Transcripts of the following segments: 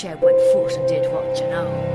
shed went foot and did what, you know.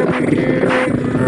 Yeah.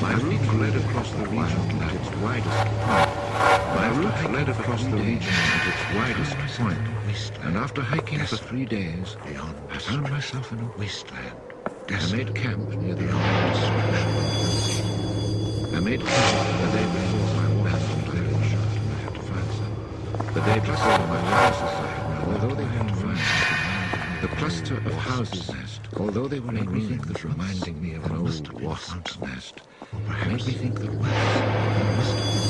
My route led across the region at its widest point. My route led across the region at its widest point. point, and after hiking for three days, I found myself in a wasteland. I made camp near the destruction. I made camp the day before my wife and I were shot, and I had to find some. The day before my had no, although they had to find some. The cluster of houses nest, although they were in ruins, reminding me of an old wasp's nest, made me think the there must front